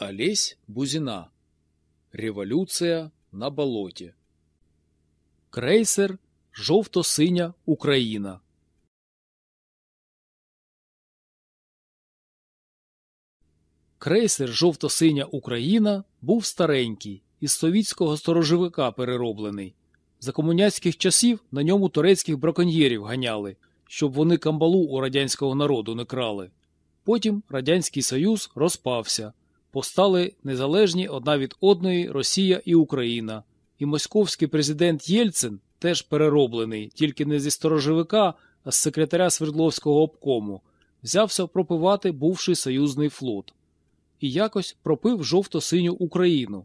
Олесь Бузина. Революція на болоті. Крейсер Жовто-синя Україна. Крейсер Жовто-синя Україна був старенький, із совітського сторожовика перероблений. За комуняцьких часів на ньому турецьких браконьєрів ганяли, щоб вони камбалу у радянського народу не крали. Потім Радянський Союз розпався. Постали незалежні одна від одної Росія і Україна. І московський президент Єльцин, теж перероблений, тільки не зі сторожовика, а з секретаря Свердловського обкому, взявся пропивати бувший союзний флот. І якось пропив жовто-синю Україну,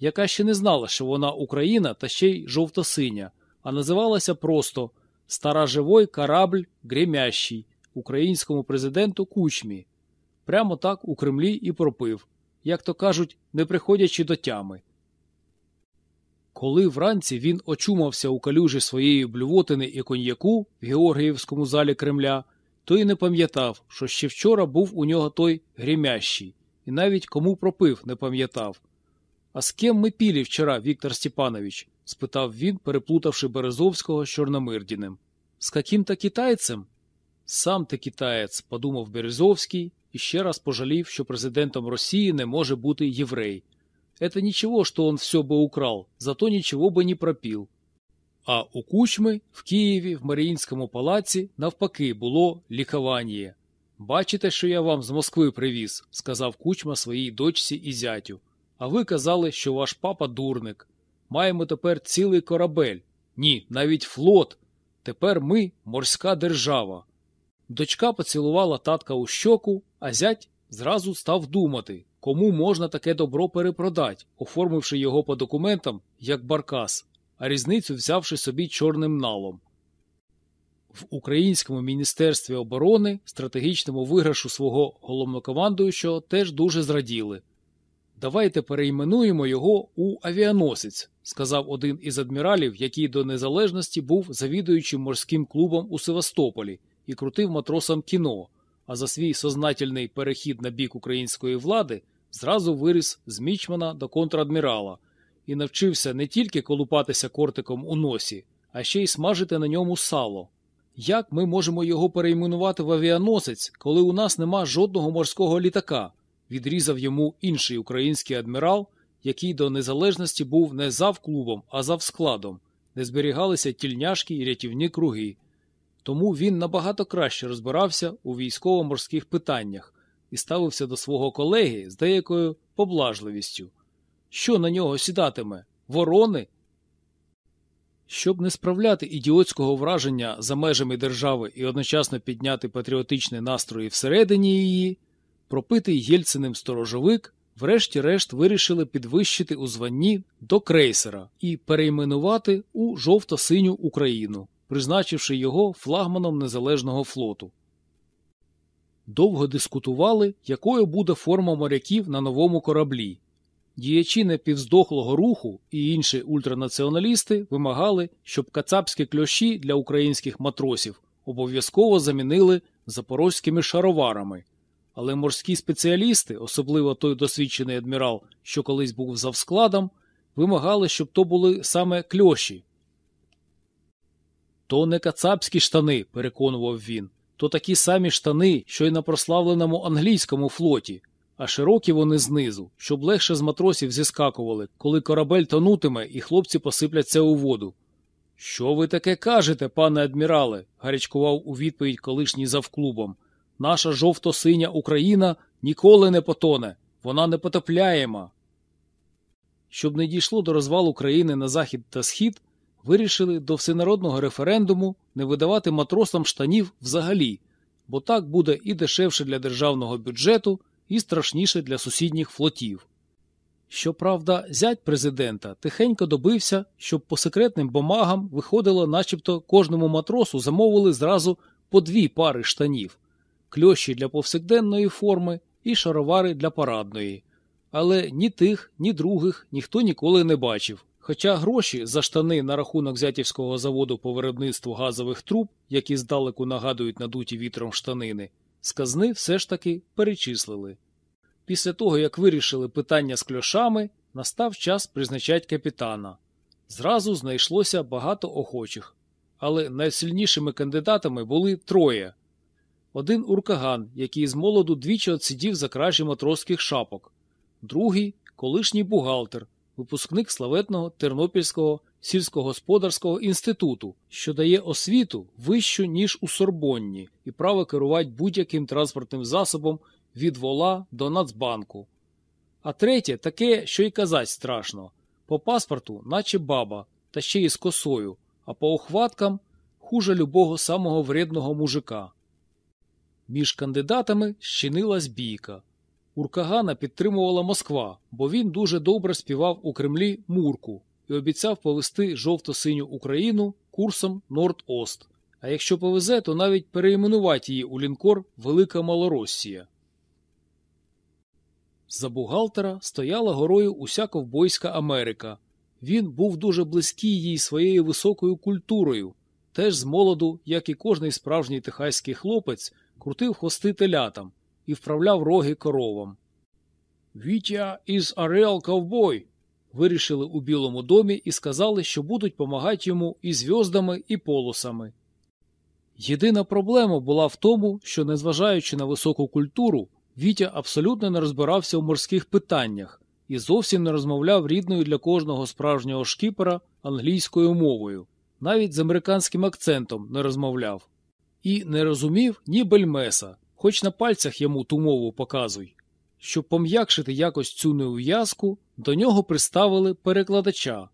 яка ще не знала, що вона Україна та ще й жовто-синя, а називалася просто Стара живой корабль Гремящий українському президенту Кучмі. Прямо так у Кремлі і пропив, як то кажуть, не приходячи до тями. Коли вранці він очумався у калюжі своєї блювотини і коньяку в Георгіївському залі Кремля, то й не пам'ятав, що ще вчора був у нього той грімящий, і навіть кому пропив не пам'ятав. А з ким ми пілі вчора, Віктор Степанович? спитав він, переплутавши Березовського з Чорномирдіним. З каким-то китайцем? Сам ти китаєць, подумав Березовський і ще раз пожалів, що президентом Росії не може бути єврей. Это ничего, что он все бы украл, зато ничего бы не пропил. А у Кучми в Києві в Маріїнському палаці навпаки було лікування. Бачите, що я вам з Москви привіз, сказав Кучма своїй дочці і зятю. А ви казали, що ваш папа дурник. Маємо тепер цілий корабель. Ні, навіть флот. Тепер ми морська держава. Дочка поцілувала татка у щоку, а зять зразу став думати, кому можна таке добро перепродати, оформивши його по документам як баркас, а різницю взявши собі чорним налом. В Українському міністерстві оборони стратегічному виграшу свого головнокомандуючого теж дуже зраділи. Давайте перейменуємо його у авіаносець, сказав один із адміралів, який до незалежності був завідуючим морським клубом у Севастополі і крутив матросам кіно, а за свій сознательний перехід на бік української влади зразу виріс з мічмана до контрадмірала і навчився не тільки колупатися кортиком у носі, а ще й смажити на ньому сало. Як ми можемо його перейменувати в авіаносець, коли у нас нема жодного морського літака? відрізав йому інший український адмірал, який до незалежності був не завклубом, а завскладом, де зберігалися тільняшки і рятівні круги. Тому він набагато краще розбирався у військово-морських питаннях і ставився до свого колеги з деякою поблажливістю. Що на нього сідатиме? Ворони? Щоб не справляти ідіотського враження за межами держави і одночасно підняти патріотичні настрої всередині її, пропитий Єльциним сторожовик, врешті-решт вирішили підвищити у званні до крейсера і перейменувати у жовто-синю Україну, призначивши його флагманом незалежного флоту. Довго дискутували, якою буде форма моряків на новому кораблі. Діячі непівздохлого руху і інші ультранаціоналісти вимагали, щоб кацапські кльоші для українських матросів обов'язково замінили запорозькими шароварами. Але морські спеціалісти, особливо той досвідчений адмірал, що колись був завскладом, вимагали, щоб то були саме кльоші. То не кацапські штани, переконував він, то такі самі штани, що й на прославленому англійському флоті, а широкі вони знизу, щоб легше з матросів зіскакували, коли корабель тонутиме і хлопці посипляться у воду. Що ви таке кажете, пане адмірале? гарячкував у відповідь колишній завклубом. Наша жовто-синя Україна ніколи не потоне, вона не потопляєма. Щоб не дійшло до розвалу країни на захід та схід, вирішили до всенародного референдуму не видавати матросам штанів взагалі, бо так буде і дешевше для державного бюджету, і страшніше для сусідніх флотів. Щоправда, зять президента тихенько добився, щоб по секретним бумагам виходило, начебто кожному матросу замовили зразу по дві пари штанів кльощі для повсякденної форми і шаровари для парадної. Але ні тих, ні других ніхто ніколи не бачив. Хоча гроші за штани на рахунок зятівського заводу по виробництву газових труб, які здалеку нагадують надуті вітром штанини, з казни все ж таки перечислили. Після того, як вирішили питання з кльошами, настав час призначати капітана. Зразу знайшлося багато охочих, але найсильнішими кандидатами були троє. Один уркаган, який з молоду двічі отсидів за кражі матросських шапок, другий колишній бухгалтер, випускник славетного Тернопільського сільськогосподарського інституту, що дає освіту вищу, ніж у Сорбонні, і право керувати будь-яким транспортним засобом від вола до Нацбанку. А третє таке, що й казать страшно по паспорту, наче баба, та ще й з косою, а по ухваткам хуже любого самого вредного мужика. Між кандидатами щинилась бійка. Уркагана підтримувала Москва, бо він дуже добре співав у Кремлі Мурку і обіцяв повести жовто-синю Україну курсом Норд-Ост. А якщо повезе, то навіть переіменувати її у лінкор Велика Малороссія. За бухгалтера стояла горою уся ковбойська Америка. Він був дуже близький їй своєю високою культурою. Теж з молоду, як і кожний справжній техаський хлопець, крутив хвости телятам і вправляв роги коровам. Вітя із Ареал ковбой. Вирішили у Білому домі і сказали, що будуть помагати йому і зв'яздами, і полосами. Єдина проблема була в тому, що, незважаючи на високу культуру, Вітя абсолютно не розбирався в морських питаннях і зовсім не розмовляв рідною для кожного справжнього шкіпера англійською мовою, навіть з американським акцентом не розмовляв. І не розумів ні бельмеса, хоч на пальцях йому ту мову показуй. Щоб пом'якшити якось цю неув'язку, до нього приставили перекладача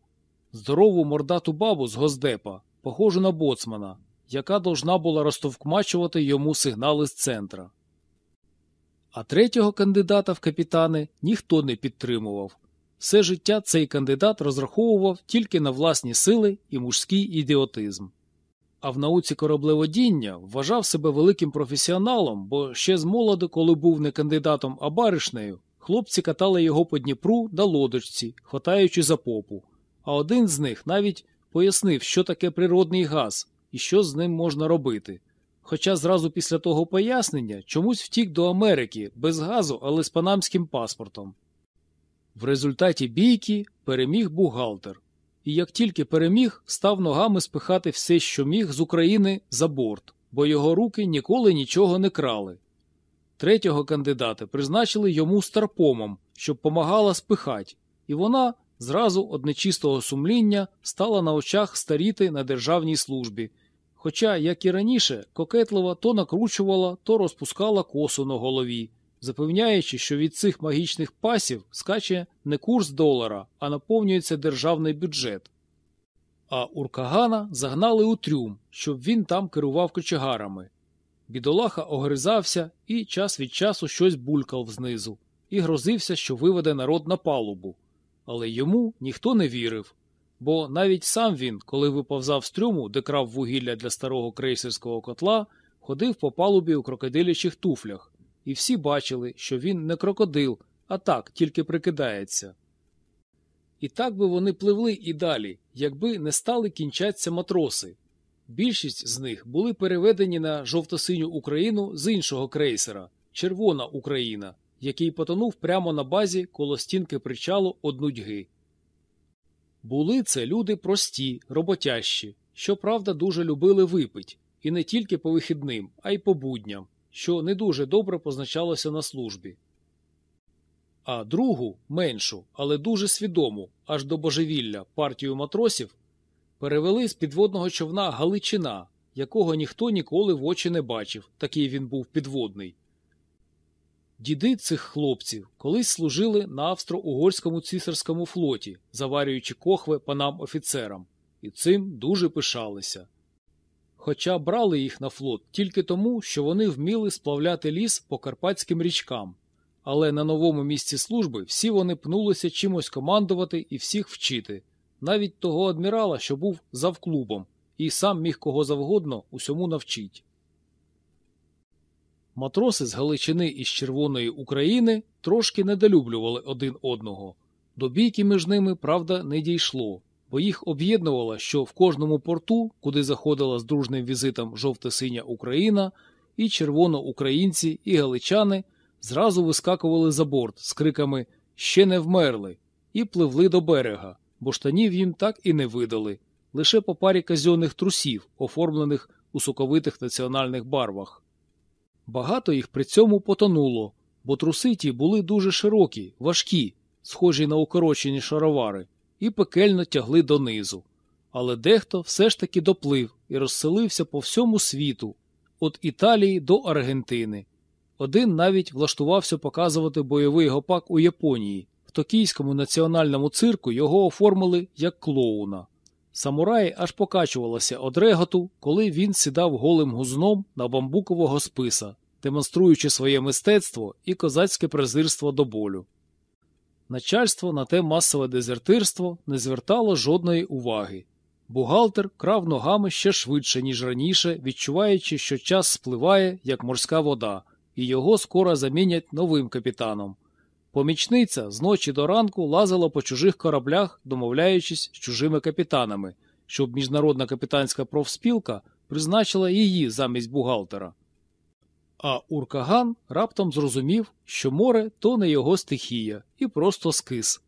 здорову мордату бабу з Госдепа, похожу на боцмана, яка должна була розтовкмачувати йому сигнали з центра. А третього кандидата в капітани ніхто не підтримував. Все життя цей кандидат розраховував тільки на власні сили і мужський ідіотизм. А в науці кораблеводіння вважав себе великим професіоналом, бо ще з молоду, коли був не кандидатом, а баришнею, хлопці катали його по Дніпру на лодочці, хватаючи за попу. А один з них навіть пояснив, що таке природний газ і що з ним можна робити. Хоча зразу після того пояснення чомусь втік до Америки без газу, але з панамським паспортом. В результаті бійки переміг бухгалтер. І як тільки переміг, став ногами спихати все, що міг з України за борт, бо його руки ніколи нічого не крали. Третього кандидата призначили йому старпомом, щоб помагала спихать, і вона зразу од нечистого сумління стала на очах старіти на державній службі. Хоча, як і раніше, кокетлива то накручувала, то розпускала косу на голові, запевняючи, що від цих магічних пасів скаче не курс долара, а наповнюється державний бюджет. А Уркагана загнали у трюм, щоб він там керував кочегарами. Бідолаха огризався і час від часу щось булькав знизу, і грозився, що виведе народ на палубу. Але йому ніхто не вірив. Бо навіть сам він, коли виповзав з трюму, де крав вугілля для старого крейсерського котла, ходив по палубі у крокодилячих туфлях, і всі бачили, що він не крокодил, а так тільки прикидається. І так би вони пливли і далі, якби не стали кінчатися матроси. Більшість з них були переведені на жовто-синю Україну з іншого крейсера Червона Україна, який потонув прямо на базі коло стінки причалу однудьги. Були це люди прості, роботящі, що правда дуже любили випить, і не тільки по вихідним, а й по будням, що не дуже добре позначалося на службі. А другу, меншу, але дуже свідому, аж до божевілля партію матросів перевели з підводного човна Галичина, якого ніхто ніколи в очі не бачив, такий він був підводний. Діди цих хлопців колись служили на австро-угорському цісарському флоті, заварюючи кохви панам офіцерам, і цим дуже пишалися. Хоча брали їх на флот тільки тому, що вони вміли сплавляти ліс по карпатським річкам, але на новому місці служби всі вони пнулися чимось командувати і всіх вчити, навіть того адмірала, що був завклубом, і сам міг кого завгодно усьому навчить. Матроси з Галичини і з Червоної України трошки недолюблювали один одного. До бійки між ними, правда, не дійшло, їх об'єднувало, що в кожному порту, куди заходила з дружним візитом жовто-синя Україна, і червоноукраїнці, і галичани зразу вискакували за борт з криками Ще не вмерли і пливли до берега, бо штанів їм так і не видали, лише по парі казьонних трусів, оформлених у соковитих національних барвах. Багато їх при цьому потонуло, бо труси ті були дуже широкі, важкі, схожі на укорочені шаровари, і пекельно тягли донизу. Але дехто все ж таки доплив і розселився по всьому світу, від Італії до Аргентини. Один навіть влаштувався показувати бойовий гопак у Японії. В токійському національному цирку його оформили як клоуна. Самурай аж покачувалося од реготу, коли він сідав голим гузном на бамбукового списа, демонструючи своє мистецтво і козацьке презирство до болю. Начальство на те масове дезертирство не звертало жодної уваги. Бухгалтер крав ногами ще швидше, ніж раніше, відчуваючи, що час спливає, як морська вода, і його скоро замінять новим капітаном. Помічниця з ночі до ранку лазила по чужих кораблях, домовляючись з чужими капітанами, щоб міжнародна капітанська профспілка призначила її замість бухгалтера. А Уркаган раптом зрозумів, що море то не його стихія, і просто скис.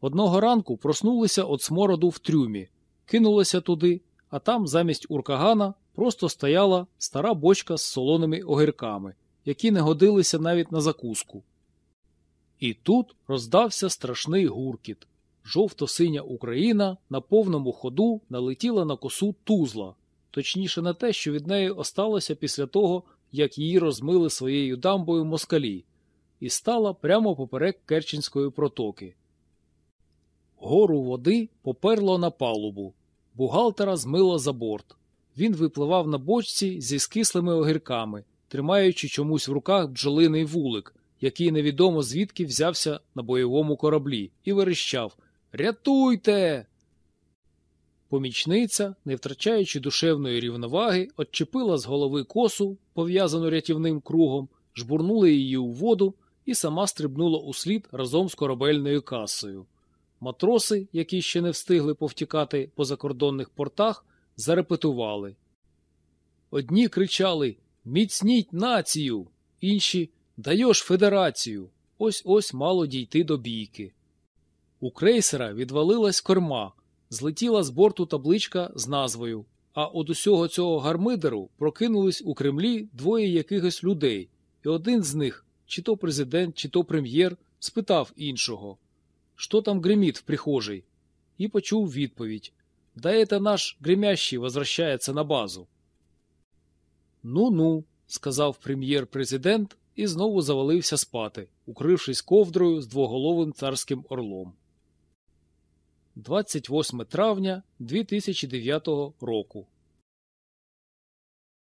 Одного ранку проснулися від смороду в трюмі, кинулися туди, а там замість Уркагана просто стояла стара бочка з солоними огірками, які не годилися навіть на закуску. І тут роздався страшний гуркіт. Жовто-синя Україна на повному ходу налетіла на косу тузла, точніше на те, що від неї осталося після того, як її розмили своєю дамбою москалі, і стала прямо поперек Керченської протоки. Гору води поперло на палубу. Бухгалтера змило за борт. Він випливав на бочці зі скислими огірками, тримаючи чомусь в руках бджолиний вулик, який невідомо звідки взявся на бойовому кораблі, і верещав Рятуйте! Помічниця, не втрачаючи душевної рівноваги, отчепила з голови косу, пов'язану рятівним кругом, жбурнула її у воду і сама стрибнула у слід разом з корабельною касою. Матроси, які ще не встигли повтікати по закордонних портах, зарепетували. Одні кричали Міцніть націю, інші Даєш федерацію. Ось ось мало дійти до бійки. У крейсера відвалилась корма, злетіла з борту табличка з назвою, а од усього цього гармидеру прокинулись у Кремлі двоє якихось людей, і один з них, чи то президент, чи то прем'єр, спитав іншого Що там гремит в прихожей? І почув відповідь Да это наш гремящий возвращается на базу. Ну-ну, сказав прем'єр-президент і знову завалився спати, укрившись ковдрою з двоголовим царським орлом. 28 травня 2009 року.